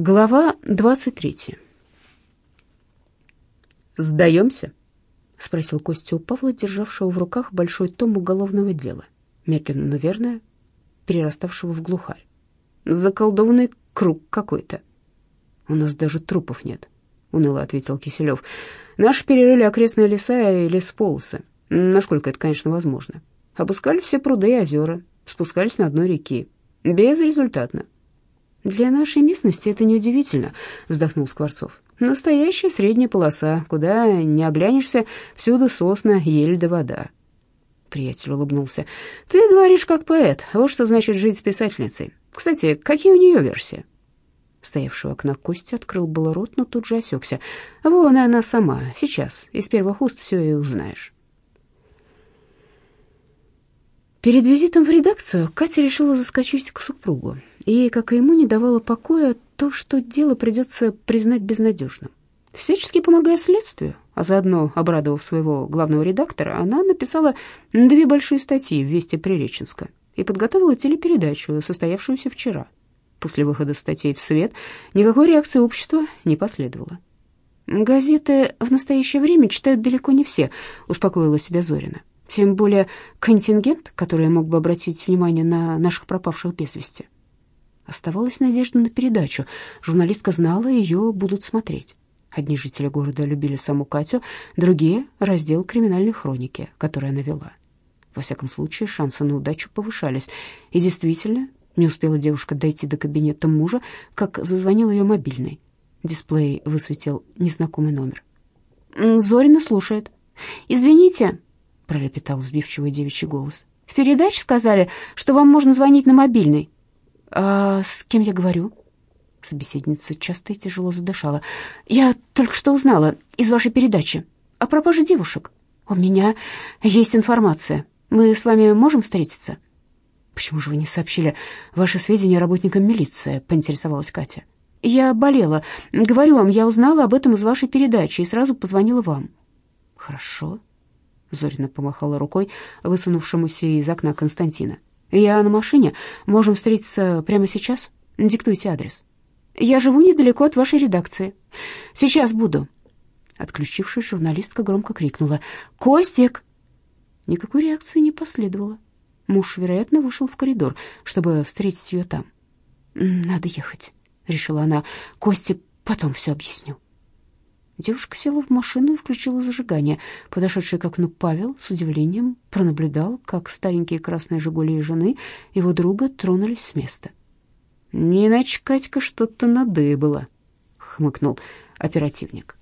Глава 23. «Сдаемся?» — спросил Костя у Павла, державшего в руках большой том уголовного дела, медленно, наверное, перераставшего в глухарь. «Заколдованный круг какой-то». «У нас даже трупов нет», — уныло ответил Киселев. «Наши перерыли окрестные леса и лесполосы, насколько это, конечно, возможно. Обыскали все пруды и озера, спускались на дно реки. Безрезультатно. «Для нашей местности это неудивительно», — вздохнул Скворцов. «Настоящая средняя полоса, куда не оглянешься, всюду сосна, ель да вода». Приятель улыбнулся. «Ты говоришь как поэт. Вот что значит жить с писательницей. Кстати, какие у нее версии?» Стоявший у окна Костя открыл было рот, но тут же осекся. «Вон она сама, сейчас. Из первых уст все и узнаешь». Перед визитом в редакцию Катя решила заскочить к супругу. И, как и ему, не давало покоя то, что дело придется признать безнадежным. Всячески помогая следствию, а заодно обрадовав своего главного редактора, она написала две большие статьи в «Вести Приреченска» и подготовила телепередачу, состоявшуюся вчера. После выхода статей в свет никакой реакции общества не последовало. «Газеты в настоящее время читают далеко не все», — успокоила себя Зорина. «Тем более контингент, который мог бы обратить внимание на наших пропавших без вести». Оставалась надежда на передачу. Журналистка знала, ее будут смотреть. Одни жители города любили саму Катю, другие — раздел криминальной хроники, который она вела. Во всяком случае, шансы на удачу повышались. И действительно, не успела девушка дойти до кабинета мужа, как зазвонил ее мобильный. Дисплей высветил незнакомый номер. «Зорина слушает». «Извините», — пролепетал сбивчивый девичий голос. «В передаче сказали, что вам можно звонить на мобильный». «А с кем я говорю?» Собеседница часто и тяжело задышала. «Я только что узнала из вашей передачи о пропаже девушек. У меня есть информация. Мы с вами можем встретиться?» «Почему же вы не сообщили ваши сведения работникам милиции?» — поинтересовалась Катя. «Я болела. Говорю вам, я узнала об этом из вашей передачи и сразу позвонила вам». «Хорошо», — Зорина помахала рукой высунувшемуся из окна Константина. Я на машине. Можем встретиться прямо сейчас. Диктуйте адрес. Я живу недалеко от вашей редакции. Сейчас буду. Отключившись, журналистка громко крикнула: "Костик!" Никакой реакции не последовало. Муж, вероятно, вышел в коридор, чтобы встретить ее там. "Надо ехать", решила она. "Косте потом все объясню". Девушка села в машину и включила зажигание. Подошедший к окну Павел с удивлением пронаблюдал, как старенькие красные «Жигули» жены его друга тронулись с места. «Не иначе Катька что-то надыбала», — хмыкнул оперативник.